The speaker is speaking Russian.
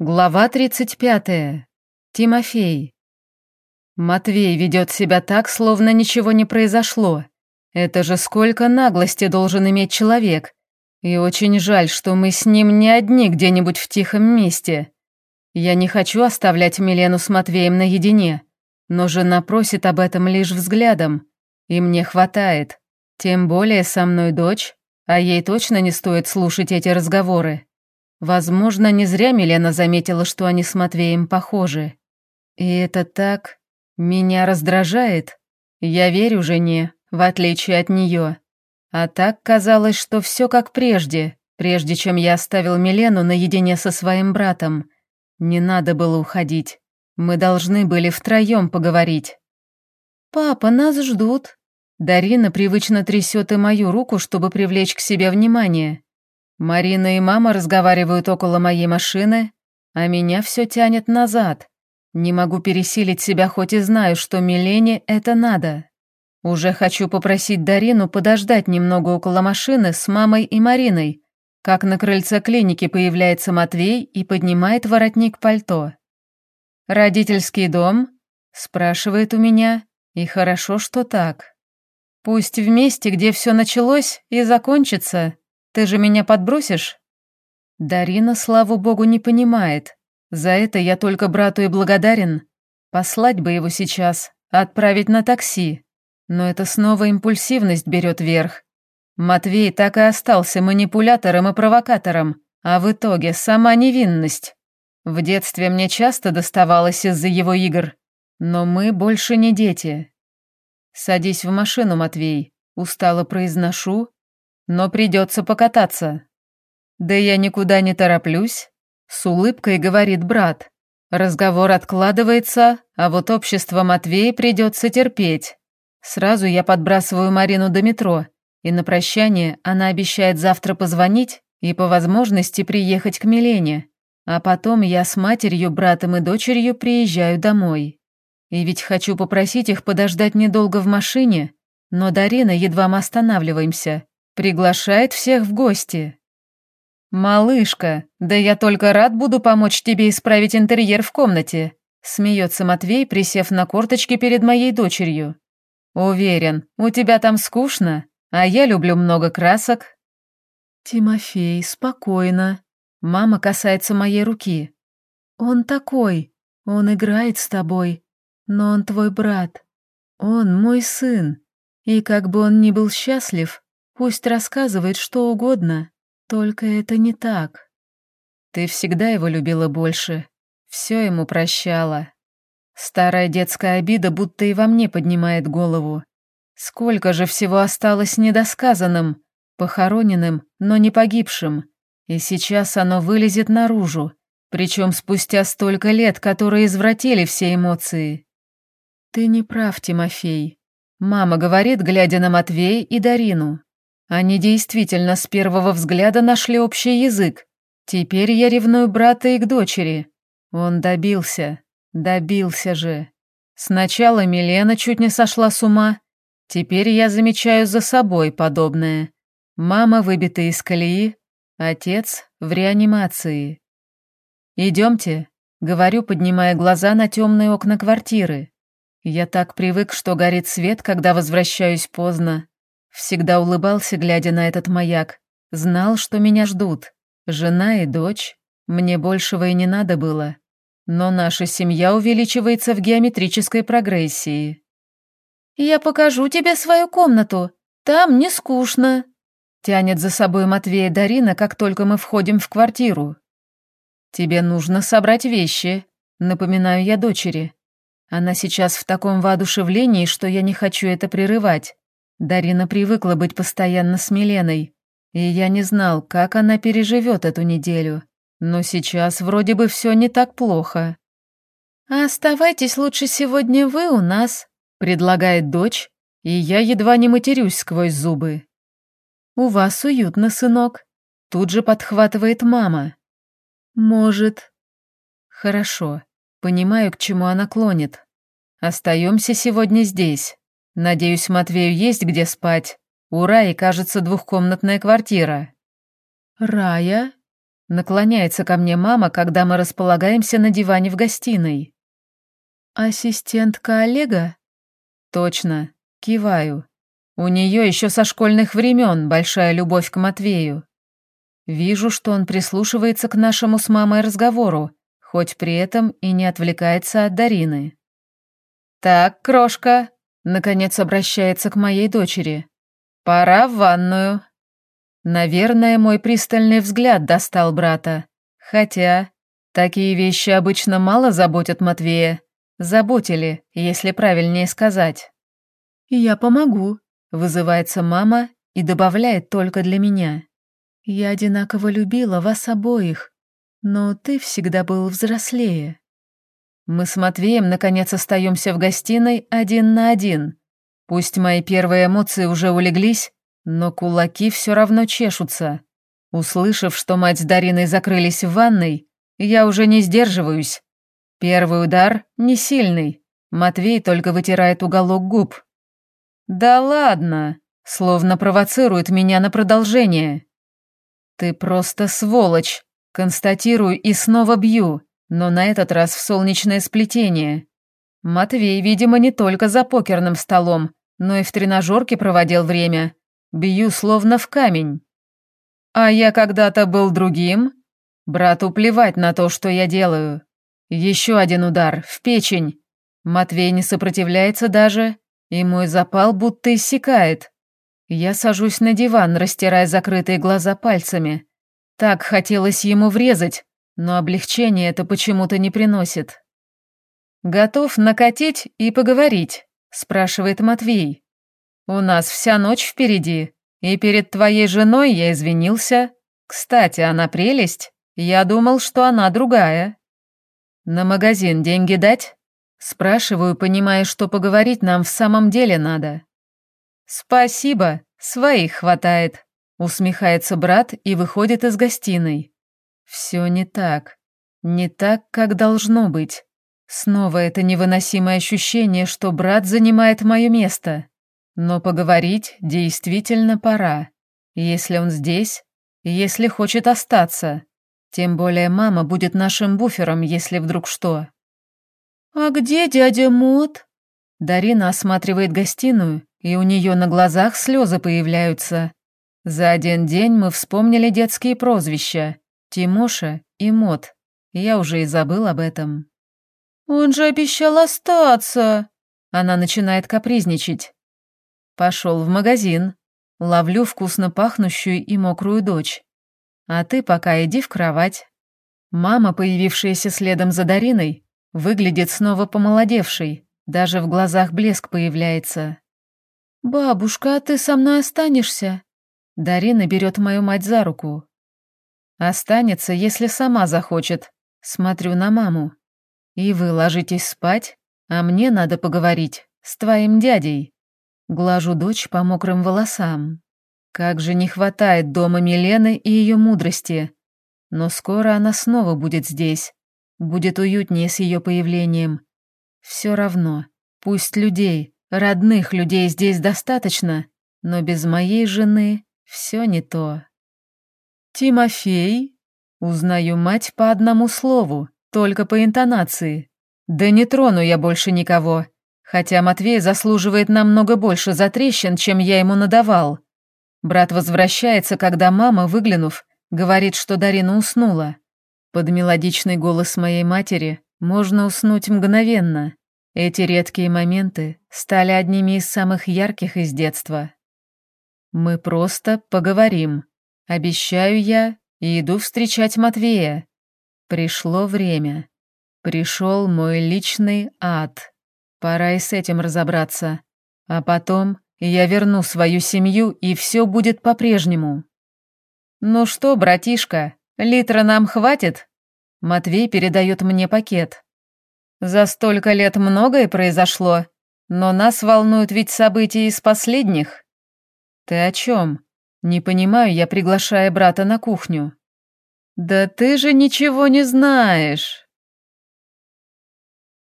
Глава 35. Тимофей. Матвей ведет себя так, словно ничего не произошло. Это же сколько наглости должен иметь человек. И очень жаль, что мы с ним не одни где-нибудь в тихом месте. Я не хочу оставлять Милену с Матвеем наедине, но жена просит об этом лишь взглядом, и мне хватает. Тем более со мной дочь, а ей точно не стоит слушать эти разговоры. Возможно, не зря Милена заметила, что они с Матвеем похожи. И это так... меня раздражает. Я верю жене, в отличие от нее. А так казалось, что все как прежде, прежде чем я оставил Милену наедине со своим братом. Не надо было уходить. Мы должны были втроем поговорить. «Папа, нас ждут». Дарина привычно трясет и мою руку, чтобы привлечь к себе внимание. Марина и мама разговаривают около моей машины, а меня все тянет назад. Не могу пересилить себя, хоть и знаю, что Милене это надо. Уже хочу попросить Дарину подождать немного около машины с мамой и Мариной, как на крыльце клиники появляется Матвей и поднимает воротник пальто. «Родительский дом?» – спрашивает у меня, и хорошо, что так. Пусть в месте, где все началось и закончится, ты же меня подбросишь?» Дарина, слава богу, не понимает. За это я только брату и благодарен. Послать бы его сейчас, отправить на такси. Но это снова импульсивность берет верх. Матвей так и остался манипулятором и провокатором, а в итоге сама невинность. В детстве мне часто доставалось из-за его игр, но мы больше не дети. «Садись в машину, Матвей», устало произношу но придется покататься». «Да я никуда не тороплюсь», — с улыбкой говорит брат. Разговор откладывается, а вот общество Матвея придется терпеть. Сразу я подбрасываю Марину до метро, и на прощание она обещает завтра позвонить и по возможности приехать к Милене. А потом я с матерью, братом и дочерью приезжаю домой. И ведь хочу попросить их подождать недолго в машине, но Дарина едва мы останавливаемся. Приглашает всех в гости. «Малышка, да я только рад буду помочь тебе исправить интерьер в комнате», смеется Матвей, присев на корточки перед моей дочерью. «Уверен, у тебя там скучно, а я люблю много красок». «Тимофей, спокойно». Мама касается моей руки. «Он такой, он играет с тобой, но он твой брат. Он мой сын, и как бы он ни был счастлив, Пусть рассказывает что угодно, только это не так. Ты всегда его любила больше, все ему прощала. Старая детская обида будто и во мне поднимает голову. Сколько же всего осталось недосказанным, похороненным, но не погибшим. И сейчас оно вылезет наружу, причем спустя столько лет, которые извратили все эмоции. Ты не прав, Тимофей. Мама говорит, глядя на Матвея и Дарину. Они действительно с первого взгляда нашли общий язык. Теперь я ревную брата и к дочери. Он добился. Добился же. Сначала Милена чуть не сошла с ума. Теперь я замечаю за собой подобное. Мама выбита из колеи, отец в реанимации. «Идемте», — говорю, поднимая глаза на темные окна квартиры. Я так привык, что горит свет, когда возвращаюсь поздно. Всегда улыбался, глядя на этот маяк. Знал, что меня ждут. Жена и дочь. Мне большего и не надо было. Но наша семья увеличивается в геометрической прогрессии. «Я покажу тебе свою комнату. Там не скучно», — тянет за собой Матвея Дарина, как только мы входим в квартиру. «Тебе нужно собрать вещи», — напоминаю я дочери. Она сейчас в таком воодушевлении, что я не хочу это прерывать. Дарина привыкла быть постоянно с Миленой, и я не знал, как она переживет эту неделю. Но сейчас вроде бы все не так плохо. «А оставайтесь лучше сегодня вы у нас», — предлагает дочь, и я едва не матерюсь сквозь зубы. «У вас уютно, сынок», — тут же подхватывает мама. «Может...» «Хорошо, понимаю, к чему она клонит. Остаемся сегодня здесь». Надеюсь, Матвею есть где спать. У Раи, кажется, двухкомнатная квартира. Рая? Наклоняется ко мне мама, когда мы располагаемся на диване в гостиной. «Ассистентка Олега?» «Точно. Киваю. У нее еще со школьных времен большая любовь к Матвею. Вижу, что он прислушивается к нашему с мамой разговору, хоть при этом и не отвлекается от Дарины. «Так, крошка», — наконец обращается к моей дочери, — «пора в ванную». Наверное, мой пристальный взгляд достал брата. Хотя, такие вещи обычно мало заботят Матвея. Заботили, если правильнее сказать. «Я помогу», — вызывается мама и добавляет только для меня. «Я одинаково любила вас обоих, но ты всегда был взрослее». Мы с Матвеем наконец остаемся в гостиной один на один. Пусть мои первые эмоции уже улеглись, но кулаки все равно чешутся. Услышав, что мать с Дариной закрылись в ванной, я уже не сдерживаюсь. Первый удар не сильный. Матвей только вытирает уголок губ. «Да ладно!» Словно провоцирует меня на продолжение. «Ты просто сволочь!» Констатирую и снова бью, но на этот раз в солнечное сплетение. Матвей, видимо, не только за покерным столом, но и в тренажерке проводил время. Бью словно в камень. А я когда-то был другим? Брату плевать на то, что я делаю. Еще один удар, в печень. Матвей не сопротивляется даже, и мой запал будто иссякает. Я сажусь на диван, растирая закрытые глаза пальцами. Так хотелось ему врезать, но облегчение это почему-то не приносит. «Готов накатить и поговорить?» – спрашивает Матвей. «У нас вся ночь впереди, и перед твоей женой я извинился. Кстати, она прелесть. Я думал, что она другая». «На магазин деньги дать?» Спрашиваю, понимая, что поговорить нам в самом деле надо. «Спасибо, своих хватает», — усмехается брат и выходит из гостиной. «Все не так. Не так, как должно быть. Снова это невыносимое ощущение, что брат занимает мое место. Но поговорить действительно пора. Если он здесь, если хочет остаться. Тем более мама будет нашим буфером, если вдруг что. «А где дядя Мот?» Дарина осматривает гостиную, и у нее на глазах слезы появляются. За один день мы вспомнили детские прозвища Тимоша и Мот. Я уже и забыл об этом. «Он же обещал остаться!» Она начинает капризничать. Пошел в магазин. Ловлю вкусно пахнущую и мокрую дочь. А ты пока иди в кровать. Мама, появившаяся следом за Дариной, выглядит снова помолодевшей. Даже в глазах блеск появляется. «Бабушка, а ты со мной останешься?» Дарина берет мою мать за руку. «Останется, если сама захочет. Смотрю на маму. И вы ложитесь спать, а мне надо поговорить с твоим дядей». Глажу дочь по мокрым волосам. Как же не хватает дома Милены и ее мудрости. Но скоро она снова будет здесь. Будет уютнее с ее появлением. Все равно, пусть людей, родных людей здесь достаточно, но без моей жены все не то. «Тимофей?» Узнаю мать по одному слову, только по интонации. Да не трону я больше никого. Хотя Матвей заслуживает намного больше за трещин, чем я ему надавал. Брат возвращается, когда мама, выглянув, говорит, что Дарина уснула. Под мелодичный голос моей матери можно уснуть мгновенно. Эти редкие моменты стали одними из самых ярких из детства. Мы просто поговорим. Обещаю я и иду встречать Матвея. Пришло время. Пришел мой личный ад. Пора и с этим разобраться. А потом я верну свою семью, и все будет по-прежнему. Ну что, братишка, литра нам хватит? Матвей передает мне пакет. За столько лет многое произошло, но нас волнуют ведь события из последних. Ты о чем? Не понимаю я, приглашая брата на кухню. Да ты же ничего не знаешь.